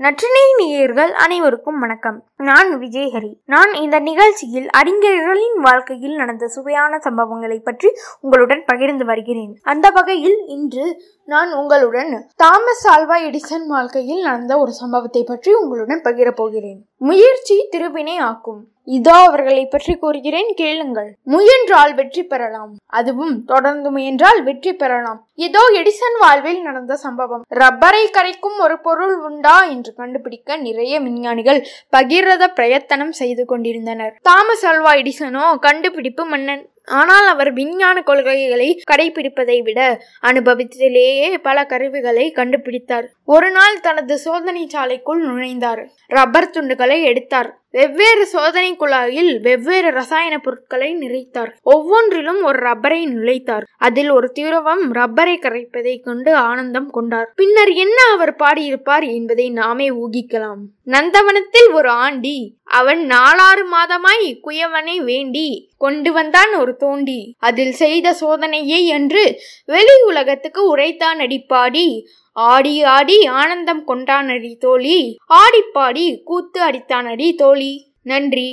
நற்றினை நேயர்கள் அனைவருக்கும் வணக்கம். நான் விஜயஹரி. நான் இந்த நிகழ்ச்சியில் அறிஞர்களின் வாழ்க்கையில் நடந்த சுவையான சம்பவங்களை பற்றி உங்களுடன் பகிர்ந்து வருகிறேன். அந்த வகையில் இன்று நான் உங்களுடன் தாமஸ் ஆல்வா எடிசன் வாழ்க்கையில் நடந்த ஒரு சம்பவத்தை பற்றி உங்களுடன் பகிரப்போகிறேன் முயற்சி திருவினை ஆக்கும். இதோ அவர்களை பற்றி கூறுகிறேன் கேளுங்கள். முயன்றால் வெற்றி பெறலாம். அதுவும் தொடர்ந்து முயன்றால் வெற்றி பெறலாம். இதோ எடிசன் வாழ்வில் நடந்த சம்பவம். ரப்பரை கரைக்கும் ஒரு பொருள் உண்டா என்று கண்டுபிடிக்க நிறைய விஞ்ஞானிகள் பகிரத பிரயத்தனம் செய்து கொண்டிருந்தனர். தாமஸ் அல்வா எடிசனோ கண்டுபிடிப்பு மன்னன் ஆனால் அவர் விஞ்ஞான கொள்கைகளை கடைபிடிப்பதை விட அனுபவத்திலேயே பல கருவிகளை கண்டுபிடித்தார். ஒரு நாள் தனது சோதனை சாலைக்குள் நுழைந்தார். ரப்பர் துண்டுகளை எடுத்தார். வெவ்வேறு சோதனை குழாயில் வெவ்வேறு ரசாயன பொருட்களை நிறைத்தார். ஒவ்வொன்றிலும் ஒரு ரப்பரை நுழைத்தார். அதில் ஒரு திரவம் ரப்பரை கரைப்பதை கொண்டு ஆனந்தம் கொண்டார். பின்னர் என்ன அவர் பாடியிருப்பார் என்பதை நாமே ஊகிக்கலாம். நந்தவனத்தில் ஒரு ஆண்டி அவன் நாலாறு மாதமாய் குயவனை வேண்டி கொண்டு வந்தான் ஒரு தோண்டி. அதில் செய்த சோதனையை என்று வெளி உலகத்துக்கு உரைத்தான் அடிப்பாடி ஆடி ஆடி ஆனந்தம் கொண்டானடி தோழி. ஆடிப்பாடி கூத்து அடித்தானடி தோழி. நன்றி.